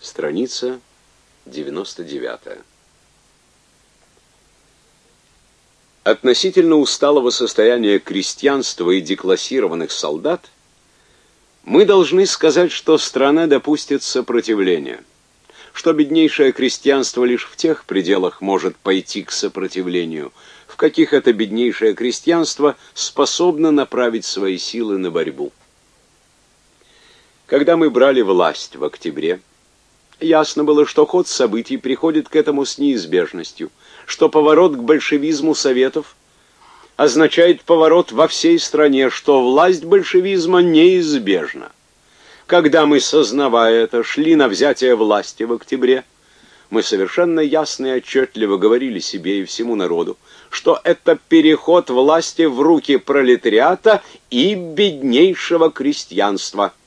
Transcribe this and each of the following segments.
Страница 99. Относительно усталого состояния крестьянства и деклассированных солдат мы должны сказать, что страна допустит сопротивление, что беднейшее крестьянство лишь в тех пределах может пойти к сопротивлению, в каких это беднейшее крестьянство способно направить свои силы на борьбу. Когда мы брали власть в октябре, ясно было, что ход событий приходит к этому с неизбежностью, что поворот к большевизму Советов означает поворот во всей стране, что власть большевизма неизбежна. Когда мы, сознавая это, шли на взятие власти в октябре, мы совершенно ясно и отчетливо говорили себе и всему народу, что это переход власти в руки пролетариата и беднейшего крестьянства –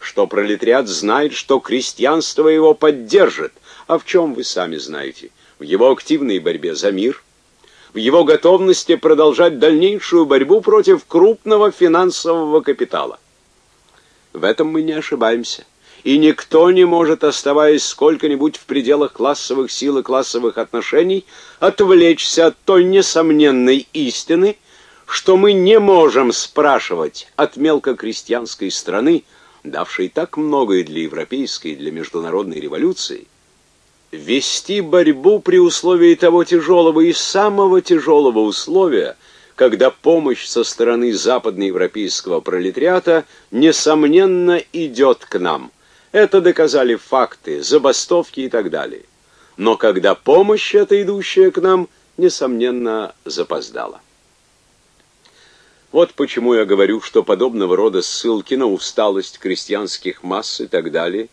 что пролетариат знает, что крестьянство его поддержит. А в чем вы сами знаете? В его активной борьбе за мир, в его готовности продолжать дальнейшую борьбу против крупного финансового капитала. В этом мы не ошибаемся. И никто не может, оставаясь сколько-нибудь в пределах классовых сил и классовых отношений, отвлечься от той несомненной истины, что мы не можем спрашивать от мелкокрестьянской страны, давший так многое для европейской и для международной революции, вести борьбу при условии того тяжелого и самого тяжелого условия, когда помощь со стороны западноевропейского пролетариата несомненно идет к нам. Это доказали факты, забастовки и так далее. Но когда помощь эта идущая к нам несомненно запоздала. Вот почему я говорю, что подобного рода ссылки на усталость крестьянских масс и так далее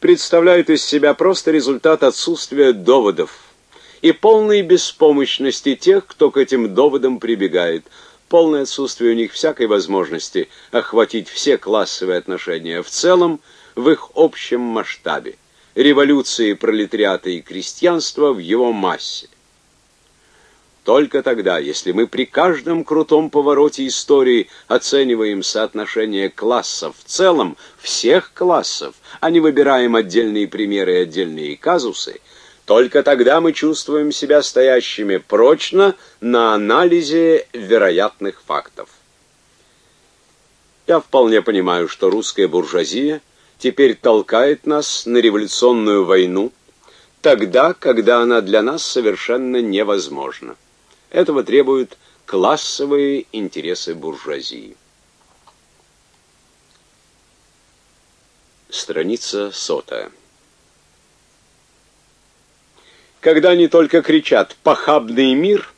представляют из себя просто результат отсутствия доводов и полной беспомощности тех, кто к этим доводам прибегает, полное отсутствие у них всякой возможности охватить все классовые отношения в целом в их общем масштабе, революции пролетариата и крестьянства в его массе. Только тогда, если мы при каждом крутом повороте истории оцениваем соотношение классов в целом, всех классов, а не выбираем отдельные примеры и отдельные казусы, только тогда мы чувствуем себя стоящими прочно на анализе вероятных фактов. Я вполне понимаю, что русская буржуазия теперь толкает нас на революционную войну, тогда, когда она для нас совершенно невозможна. Этого требуют классовые интересы буржуазии. Страница сотая. Когда они только кричат «похабный мир»,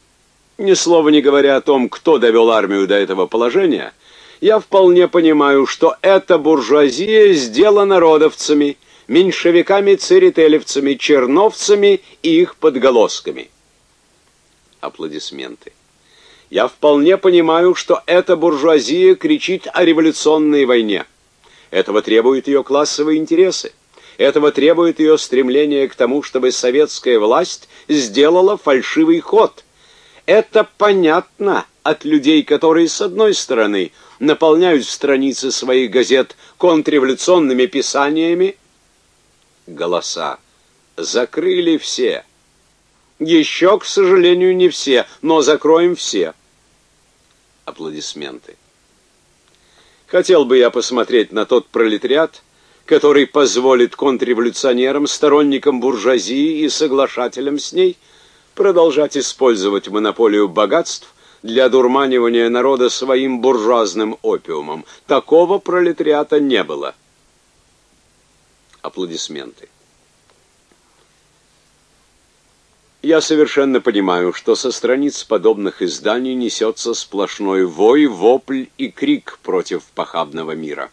ни слова не говоря о том, кто довел армию до этого положения, я вполне понимаю, что эта буржуазия сделана родовцами, меньшевиками-церетелевцами, черновцами и их подголосками аплодисменты. Я вполне понимаю, что эта буржуазия кричит о революционной войне. Этого требуют ее классовые интересы. Этого требует ее стремление к тому, чтобы советская власть сделала фальшивый ход. Это понятно от людей, которые с одной стороны наполняют страницы своих газет контрреволюционными писаниями, голоса закрыли все еще, к сожалению, не все, но закроем все. Аплодисменты. Хотел бы я посмотреть на тот пролетариат, который позволит контрреволюционерам, сторонникам буржуазии и соглашателям с ней продолжать использовать монополию богатств для дурманивания народа своим буржуазным опиумом. Такого пролетариата не было. Аплодисменты. Я совершенно понимаю, что со страниц подобных изданий несется сплошной вой, вопль и крик против похабного мира.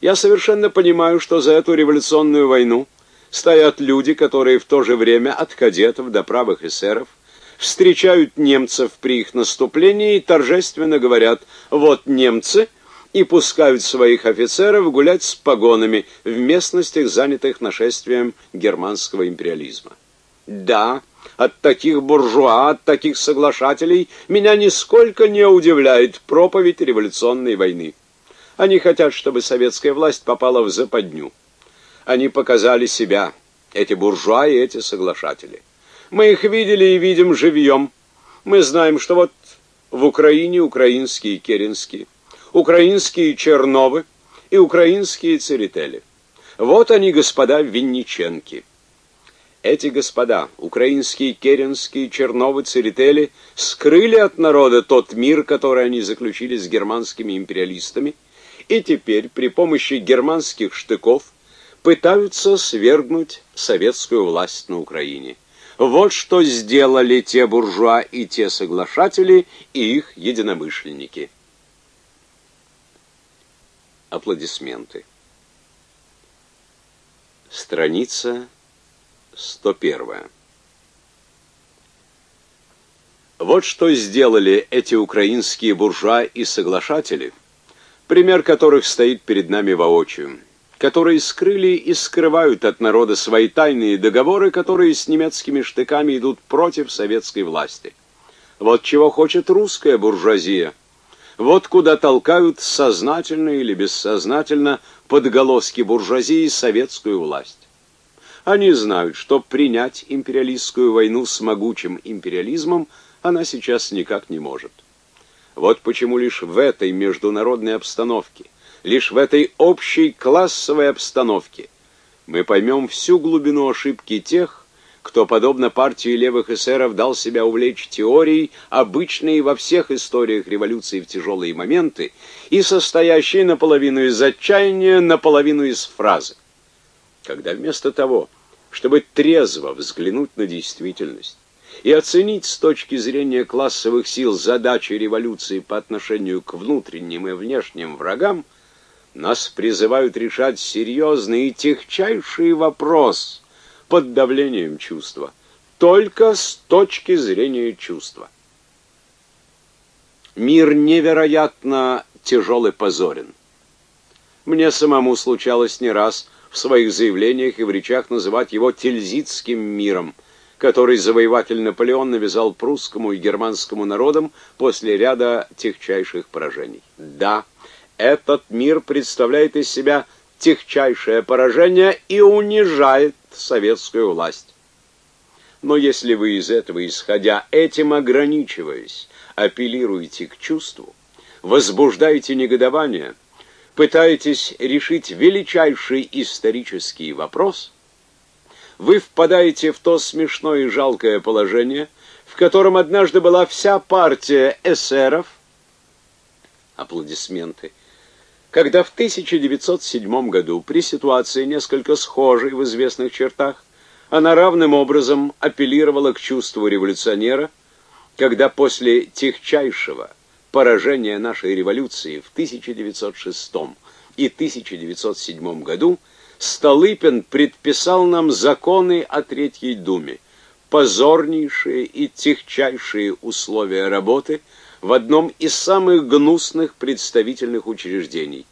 Я совершенно понимаю, что за эту революционную войну стоят люди, которые в то же время от кадетов до правых эсеров встречают немцев при их наступлении и торжественно говорят «вот немцы» и пускают своих офицеров гулять с погонами в местностях, занятых нашествием германского империализма. Да, от таких буржуа, от таких соглашателей меня нисколько не удивляет проповедь революционной войны. Они хотят, чтобы советская власть попала в западню. Они показали себя, эти буржуа и эти соглашатели. Мы их видели и видим живьем. Мы знаем, что вот в Украине украинские керенские, украинские черновы и украинские церетели. Вот они, господа Винниченки. Эти господа, украинские, керенские, черновы, церетели, скрыли от народа тот мир, который они заключили с германскими империалистами, и теперь при помощи германских штыков пытаются свергнуть советскую власть на Украине. Вот что сделали те буржуа и те соглашатели и их единомышленники. Аплодисменты. Страница 101. Вот что сделали эти украинские буржуа и соглашатели, пример которых стоит перед нами воочию, которые скрыли и скрывают от народа свои тайные договоры, которые с немецкими штыками идут против советской власти. Вот чего хочет русская буржуазия. Вот куда толкают сознательно или бессознательно подголоски буржуазии советскую власть. Они знают, что принять империалистскую войну с могучим империализмом она сейчас никак не может. Вот почему лишь в этой международной обстановке, лишь в этой общей классовой обстановке мы поймем всю глубину ошибки тех, кто, подобно партии левых эсеров, дал себя увлечь теорией, обычной во всех историях революции в тяжелые моменты, и состоящей наполовину из отчаяния, наполовину из фразы. Когда вместо того, чтобы трезво взглянуть на действительность и оценить с точки зрения классовых сил задачи революции по отношению к внутренним и внешним врагам, нас призывают решать серьезный и техчайший вопрос под давлением чувства, только с точки зрения чувства. Мир невероятно тяжел и позорен. Мне самому случалось не раз своих заявлениях и в речах называть его Тильзитским миром, который завоеватель Наполеон навязал прусскому и германскому народам после ряда техчайших поражений. Да, этот мир представляет из себя техчайшее поражение и унижает советскую власть. Но если вы из этого исходя, этим ограничиваясь, апеллируете к чувству, возбуждаете негодование – пытаетесь решить величайший исторический вопрос, вы впадаете в то смешное и жалкое положение, в котором однажды была вся партия эсеров, аплодисменты, когда в 1907 году при ситуации несколько схожей в известных чертах она равным образом апеллировала к чувству революционера, когда после техчайшего поражения нашей революции в 1906 и 1907 году Столыпин предписал нам законы о Третьей Думе, позорнейшие и техчайшие условия работы в одном из самых гнусных представительных учреждений,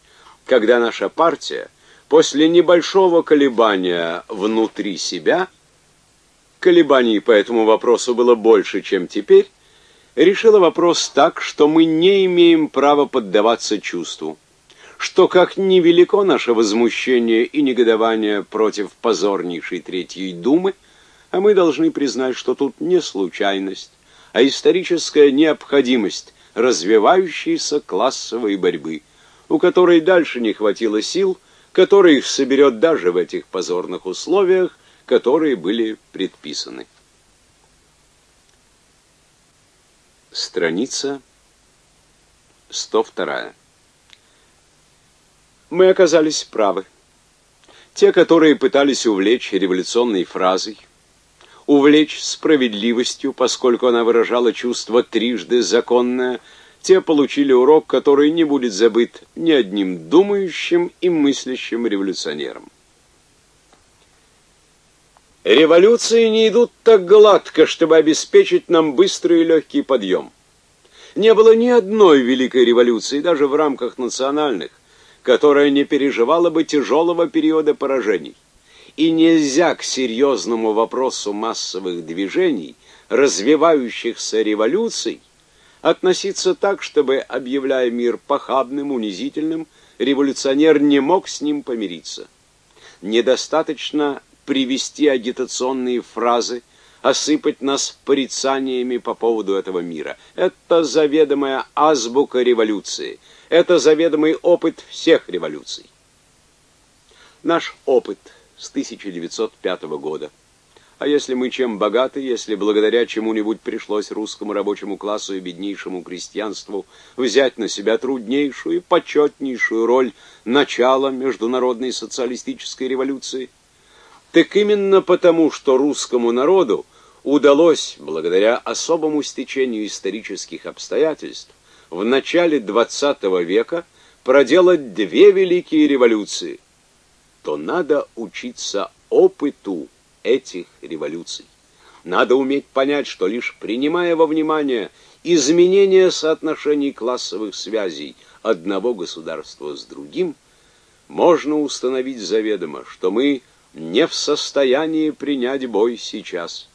когда наша партия после небольшого колебания внутри себя, колебаний по этому вопросу было больше, чем теперь, решила вопрос так, что мы не имеем права поддаваться чувству, что как невелико наше возмущение и негодование против позорнейшей Третьей Думы, а мы должны признать, что тут не случайность, а историческая необходимость развивающейся классовой борьбы, у которой дальше не хватило сил, которая их соберет даже в этих позорных условиях, которые были предписаны. Страница 102. Мы оказались правы. Те, которые пытались увлечь революционной фразой, увлечь справедливостью, поскольку она выражала чувство трижды законное, те получили урок, который не будет забыт ни одним думающим и мыслящим революционером. Революции не идут так гладко, чтобы обеспечить нам быстрый и легкий подъем. Не было ни одной великой революции, даже в рамках национальных, которая не переживала бы тяжелого периода поражений. И нельзя к серьезному вопросу массовых движений, развивающихся революций, относиться так, чтобы, объявляя мир похабным, унизительным, революционер не мог с ним помириться. недостаточно привести агитационные фразы, осыпать нас порицаниями по поводу этого мира. Это заведомая азбука революции. Это заведомый опыт всех революций. Наш опыт с 1905 года. А если мы чем богаты, если благодаря чему-нибудь пришлось русскому рабочему классу и беднейшему крестьянству взять на себя труднейшую и почетнейшую роль начала международной социалистической революции, так именно потому, что русскому народу удалось, благодаря особому стечению исторических обстоятельств, в начале XX века проделать две великие революции, то надо учиться опыту этих революций. Надо уметь понять, что лишь принимая во внимание изменение соотношений классовых связей одного государства с другим, можно установить заведомо, что мы не в состоянии принять бой сейчас.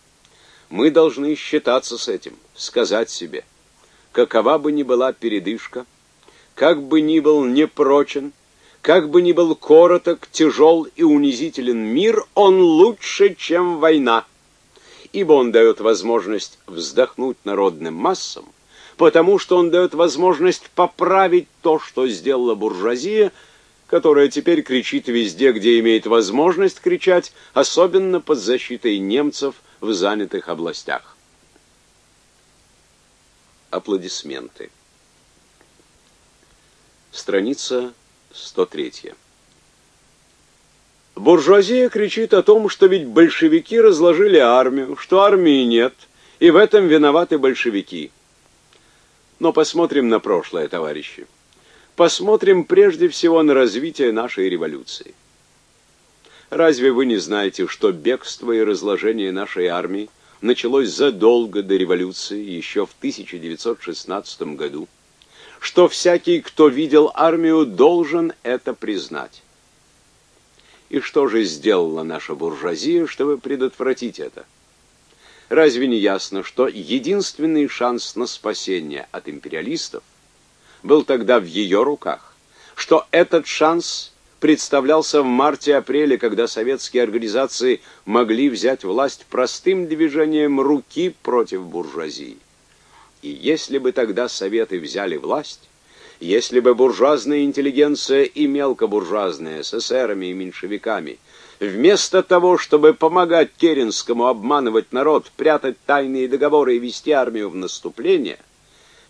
Мы должны считаться с этим, сказать себе, какова бы ни была передышка, как бы ни был непрочен, как бы ни был короток, тяжел и унизителен мир, он лучше, чем война, ибо он дает возможность вздохнуть народным массам, потому что он дает возможность поправить то, что сделала буржуазия, которая теперь кричит везде, где имеет возможность кричать, особенно под защитой немцев – в занятых областях. Аплодисменты. Страница 103. Буржуазия кричит о том, что ведь большевики разложили армию, что армии нет, и в этом виноваты большевики. Но посмотрим на прошлое, товарищи. Посмотрим прежде всего на развитие нашей революции. Разве вы не знаете, что бегство и разложение нашей армии началось задолго до революции, еще в 1916 году? Что всякий, кто видел армию, должен это признать. И что же сделала наша буржуазия, чтобы предотвратить это? Разве не ясно, что единственный шанс на спасение от империалистов был тогда в ее руках, что этот шанс представлялся в марте-апреле, когда советские организации могли взять власть простым движением руки против буржуазии. И если бы тогда советы взяли власть, если бы буржуазная интеллигенция и мелкобуржуазная с эсерами и меньшевиками вместо того, чтобы помогать Керенскому обманывать народ, прятать тайные договоры и вести армию в наступление,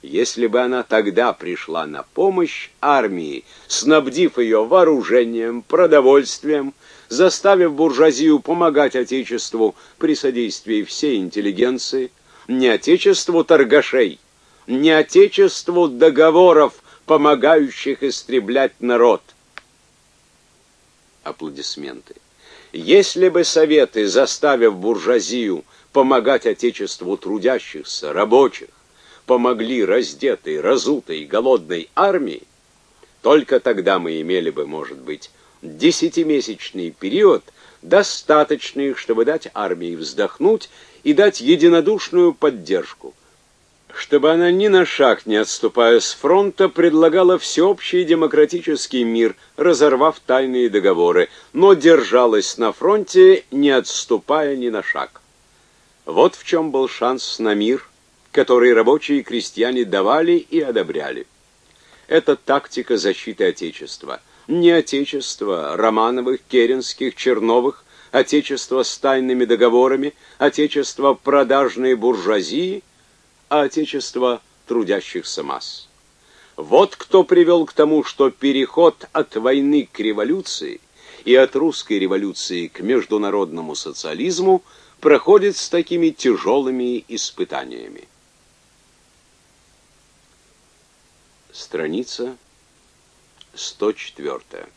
если бы она тогда пришла на помощь армии, снабдив ее вооружением, продовольствием, заставив буржуазию помогать отечеству при содействии всей интеллигенции, не отечеству торгашей, не отечеству договоров, помогающих истреблять народ. Аплодисменты. Если бы советы, заставив буржуазию помогать отечеству трудящихся, рабочих, помогли раздетой, разутой, голодной армии, только тогда мы имели бы, может быть, десятимесячный период, достаточный, чтобы дать армии вздохнуть и дать единодушную поддержку, чтобы она ни на шаг не отступая с фронта предлагала всеобщий демократический мир, разорвав тайные договоры, но держалась на фронте, не отступая ни на шаг. Вот в чем был шанс на мир, которые рабочие и крестьяне давали и одобряли. Это тактика защиты Отечества. Не Отечества Романовых, Керенских, Черновых, Отечество с тайными договорами, Отечество продажной буржуазии, а Отечество трудящихся масс. Вот кто привел к тому, что переход от войны к революции и от русской революции к международному социализму проходит с такими тяжелыми испытаниями. Страница 104.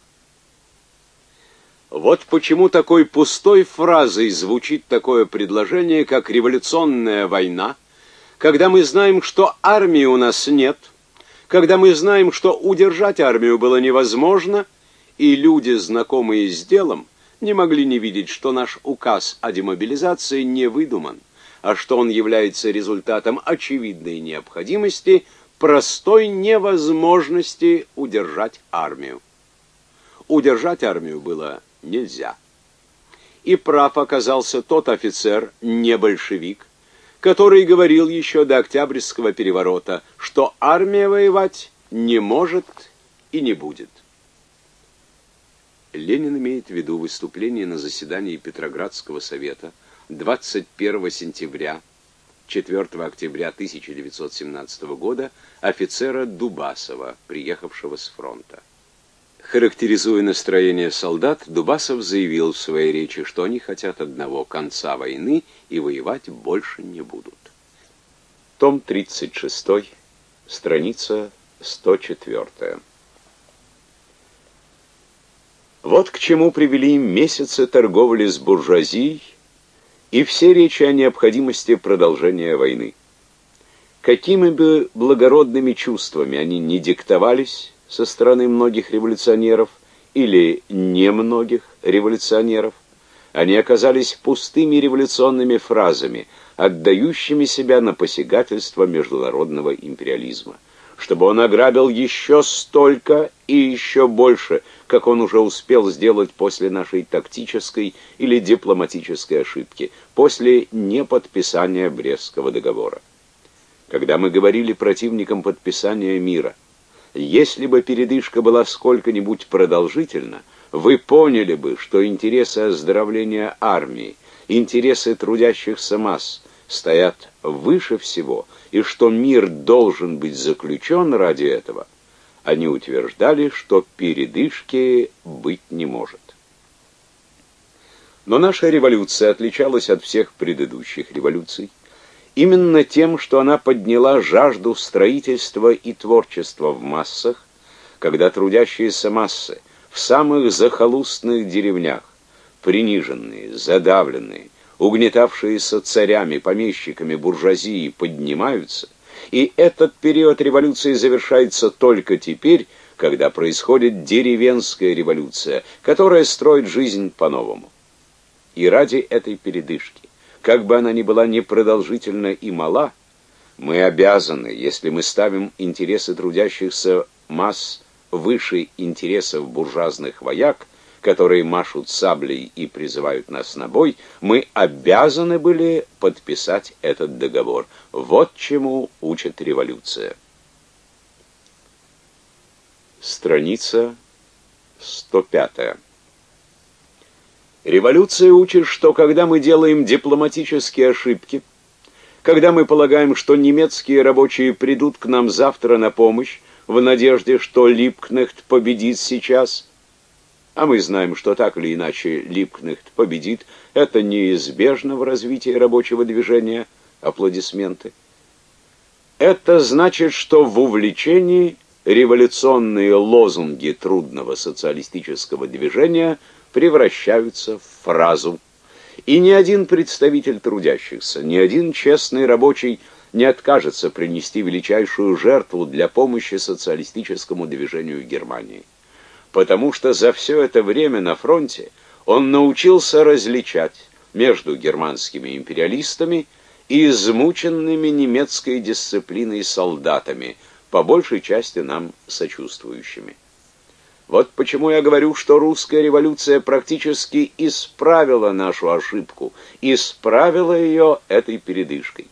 Вот почему такой пустой фразой звучит такое предложение, как революционная война, когда мы знаем, что армии у нас нет, когда мы знаем, что удержать армию было невозможно, и люди, знакомые с делом, не могли не видеть, что наш указ о демобилизации не выдуман, а что он является результатом очевидной необходимости – простой невозможности удержать армию. Удержать армию было нельзя. И прав оказался тот офицер, не большевик, который говорил еще до Октябрьского переворота, что армия воевать не может и не будет. Ленин имеет в виду выступление на заседании Петроградского совета 21 сентября 4 октября 1917 года офицера Дубасова, приехавшего с фронта. Характеризуя настроение солдат, Дубасов заявил в своей речи, что они хотят одного конца войны и воевать больше не будут. Том 36, страница 104. Вот к чему привели месяцы торговли с буржуазией и все речи о необходимости продолжения войны. Какими бы благородными чувствами они не диктовались со стороны многих революционеров или немногих революционеров, они оказались пустыми революционными фразами, отдающими себя на посягательство международного империализма чтобы он ограбил еще столько и еще больше, как он уже успел сделать после нашей тактической или дипломатической ошибки, после неподписания Брестского договора. Когда мы говорили противникам подписания мира, если бы передышка была сколько-нибудь продолжительна, вы поняли бы, что интересы оздоровления армии, интересы трудящихся масс стоят выше всего – и что мир должен быть заключен ради этого, они утверждали, что передышки быть не может. Но наша революция отличалась от всех предыдущих революций именно тем, что она подняла жажду строительства и творчества в массах, когда трудящиеся массы в самых захолустных деревнях, приниженные, задавленные, угнетавшиеся царями, помещиками, буржуазией, поднимаются, и этот период революции завершается только теперь, когда происходит деревенская революция, которая строит жизнь по-новому. И ради этой передышки, как бы она ни была непродолжительна и мала, мы обязаны, если мы ставим интересы трудящихся масс выше интересов буржуазных вояк, которые машут саблей и призывают нас на бой, мы обязаны были подписать этот договор. Вот чему учит революция. Страница 105. Революция учит, что когда мы делаем дипломатические ошибки, когда мы полагаем, что немецкие рабочие придут к нам завтра на помощь, в надежде, что Липкнехт победит сейчас – а мы знаем, что так или иначе Липкнехт победит. Это неизбежно в развитии рабочего движения. Аплодисменты. Это значит, что в увлечении революционные лозунги трудного социалистического движения превращаются в фразу. И ни один представитель трудящихся, ни один честный рабочий не откажется принести величайшую жертву для помощи социалистическому движению Германии потому что за все это время на фронте он научился различать между германскими империалистами и измученными немецкой дисциплиной солдатами, по большей части нам сочувствующими. Вот почему я говорю, что русская революция практически исправила нашу ошибку, исправила ее этой передышкой.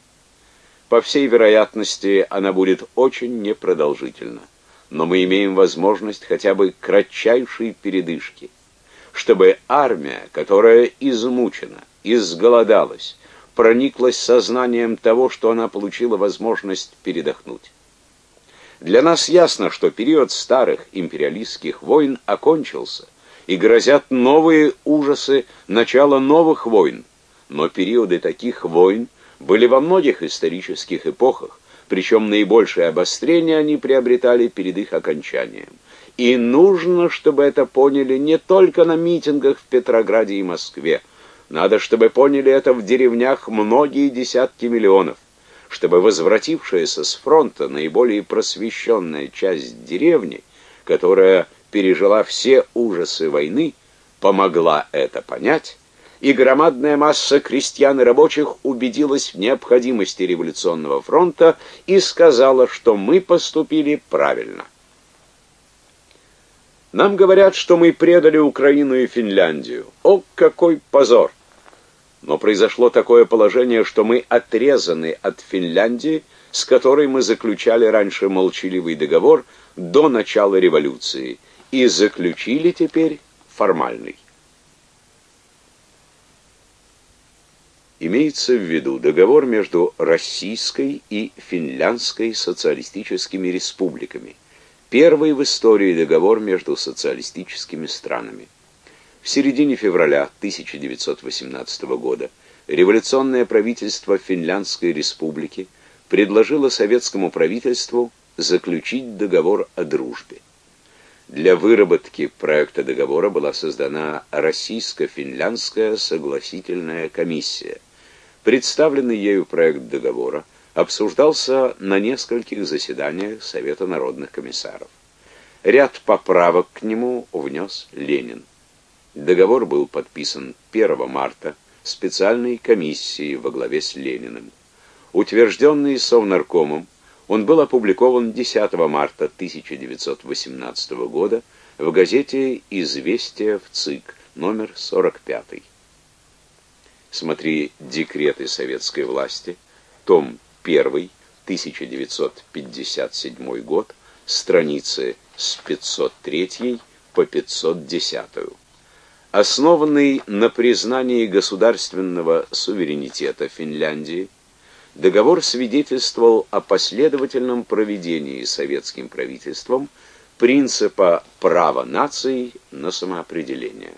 По всей вероятности, она будет очень непродолжительна но мы имеем возможность хотя бы кратчайшей передышки, чтобы армия, которая измучена, изголодалась, прониклась сознанием того, что она получила возможность передохнуть. Для нас ясно, что период старых империалистских войн окончился, и грозят новые ужасы начала новых войн, но периоды таких войн были во многих исторических эпохах, причем наибольшее обострение они приобретали перед их окончанием. И нужно, чтобы это поняли не только на митингах в Петрограде и Москве. Надо, чтобы поняли это в деревнях многие десятки миллионов, чтобы возвратившаяся с фронта наиболее просвещенная часть деревни, которая пережила все ужасы войны, помогла это понять и громадная масса крестьян и рабочих убедилась в необходимости революционного фронта и сказала, что мы поступили правильно. Нам говорят, что мы предали Украину и Финляндию. О, какой позор! Но произошло такое положение, что мы отрезаны от Финляндии, с которой мы заключали раньше молчаливый договор до начала революции, и заключили теперь формальный. Имеется в виду договор между Российской и Финляндской социалистическими республиками, первый в истории договор между социалистическими странами. В середине февраля 1918 года революционное правительство Финляндской республики предложило советскому правительству заключить договор о дружбе. Для выработки проекта договора была создана Российско-финляндская согласительная комиссия. Представленный ею проект договора обсуждался на нескольких заседаниях Совета народных комиссаров. Ряд поправок к нему внес Ленин. Договор был подписан 1 марта специальной комиссией во главе с Лениным. Утвержденный Совнаркомом, он был опубликован 10 марта 1918 года в газете «Известия в ЦИК», номер 45. Смотри «Декреты советской власти», том 1, 1957 год, страницы с 503 по 510 основанный на признании государственного суверенитета Финляндии, договор свидетельствовал о последовательном проведении советским правительством принципа права наций на самоопределение.